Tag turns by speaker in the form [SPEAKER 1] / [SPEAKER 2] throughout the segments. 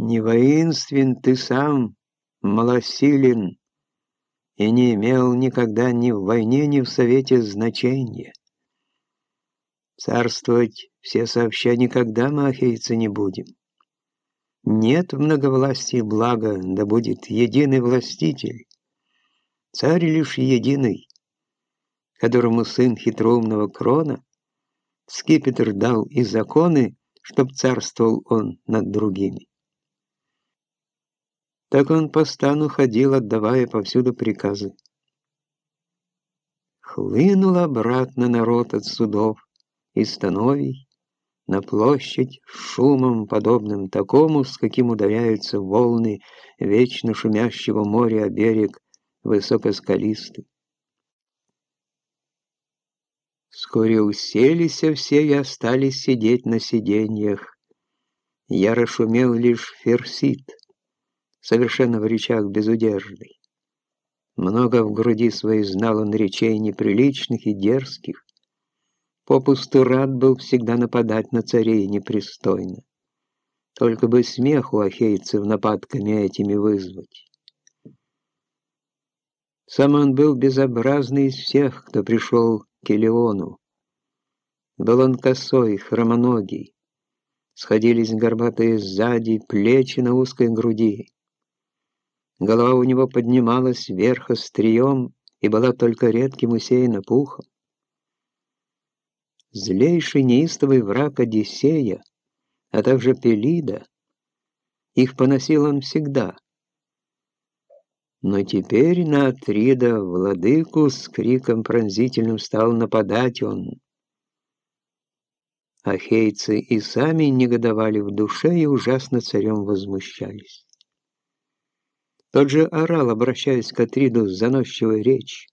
[SPEAKER 1] Не воинствен ты сам, малосилен, и не имел никогда ни в войне, ни в совете значения. Царствовать все сообща никогда мы, ахейцы, не будем. Нет в многовластии блага, да будет единый властитель. Царь лишь единый, которому сын хитроумного крона скипетр дал и законы, чтоб царствовал он над другими. Так он по стану ходил, отдавая повсюду приказы. Хлынул обратно народ от судов и становий на площадь шумом, подобным такому, с каким ударяются волны вечно шумящего моря о берег высокоскалистый. Вскоре уселись все и остались сидеть на сиденьях. Яро шумел лишь ферсит — совершенно в речах безудержный. Много в груди своей знал он речей неприличных и дерзких. Попусту рад был всегда нападать на царей непристойно. Только бы смех у ахейцев нападками этими вызвать. Сам он был безобразный из всех, кто пришел к Элеону. Был он косой, хромоногий. Сходились горбатые сзади, плечи на узкой груди. Голова у него поднималась вверх острием и была только редким усеяна пухом. Злейший неистовый враг Одиссея, а также Пелида, их поносил он всегда. Но теперь на Атрида, владыку, с криком пронзительным стал нападать он. Ахейцы и сами негодовали в душе и ужасно царем возмущались. Тот же орал, обращаясь к Атриду с заносчивой речь.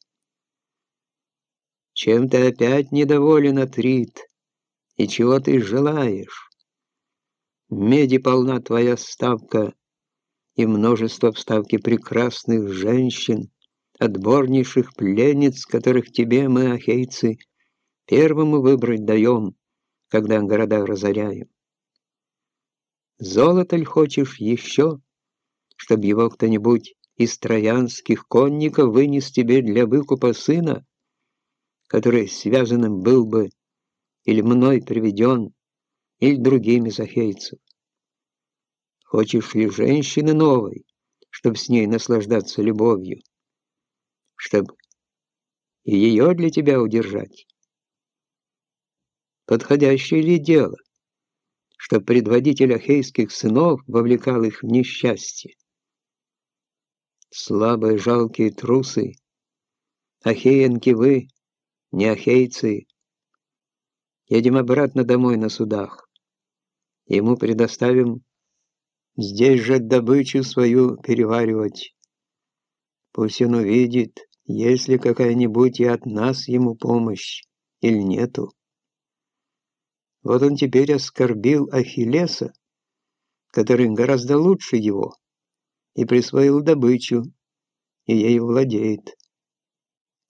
[SPEAKER 1] «Чем ты опять недоволен, Атрид? И чего ты желаешь? Меди полна твоя ставка, и множество в ставке прекрасных женщин, отборнейших пленниц, которых тебе мы, ахейцы, первому выбрать даем, когда города разоряем. Золото ль хочешь еще?» Чтобы его кто-нибудь из троянских конников вынес тебе для выкупа сына, который связанным был бы или мной приведен, или другими захейцев. Хочешь ли женщины новой, чтобы с ней наслаждаться любовью, чтобы и ее для тебя удержать? Подходящее ли дело, что предводитель ахейских сынов вовлекал их в несчастье? Слабые жалкие трусы. Ахеенки вы, не ахейцы. Едем обратно домой на судах. Ему предоставим здесь же добычу свою переваривать. Пусть он увидит, есть ли какая-нибудь и от нас ему помощь, или нету. Вот он теперь оскорбил Ахиллеса, который гораздо лучше его и присвоил добычу, и ею владеет.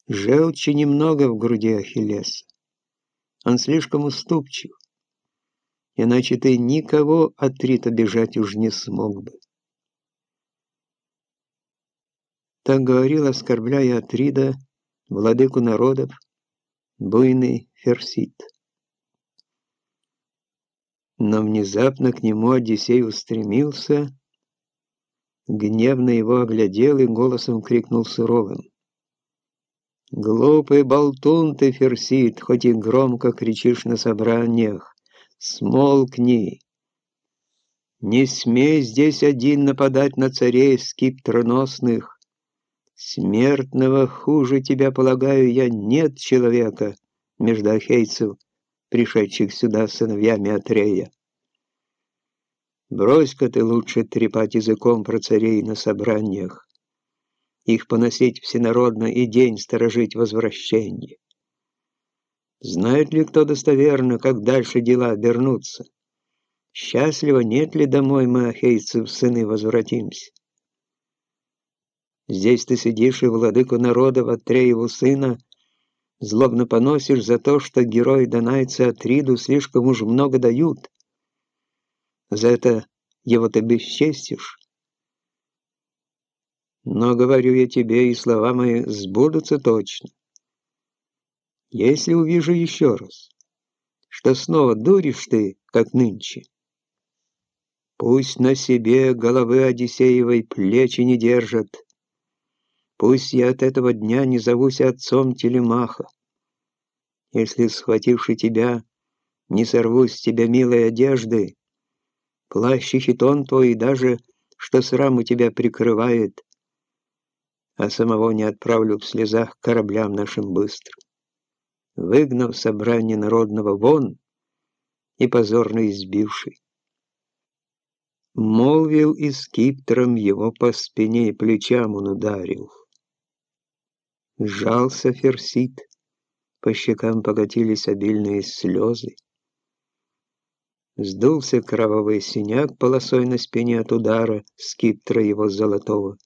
[SPEAKER 1] Желчи немного в груди Ахиллеса. Он слишком уступчив, иначе ты никого от Рита бежать уж не смог бы. Так говорил, оскорбляя Атрида, владыку народов, буйный Ферсит. Но внезапно к нему Одиссей устремился, гневно его оглядел и голосом крикнул суровым. «Глупый болтун ты, Ферсит, хоть и громко кричишь на собраниях, смолкни! Не смей здесь один нападать на царей скиптроносных. Смертного хуже тебя, полагаю, я нет человека между ахейцев, пришедших сюда сыновьями Атрея. Брось-ка ты лучше трепать языком про царей на собраниях, их поносить всенародно и день сторожить возвращение. Знает ли кто достоверно, как дальше дела обернутся? Счастливо нет ли домой мы, ахейцы, в сыны возвратимся? Здесь ты сидишь и владыку народа в Атрееву сына злобно поносишь за то, что герои донайцы Атриду слишком уж много дают, за это его ты бесчестишь. Но говорю я тебе, и слова мои сбудутся точно. Если увижу еще раз, что снова дуришь ты, как нынче, пусть на себе головы Одиссеевой плечи не держат, пусть я от этого дня не зовусь отцом Телемаха, если, схвативши тебя, не сорву с тебя милой одежды, плащ и хитон твой, и даже, что сраму тебя прикрывает, а самого не отправлю в слезах кораблям нашим быстрым выгнав собрание народного вон и позорно избивший. Молвил и скиптром его по спине и плечам он ударил. Сжался ферсит, по щекам покатились обильные слезы. Сдулся кровавый синяк полосой на спине от удара скиптра его золотого.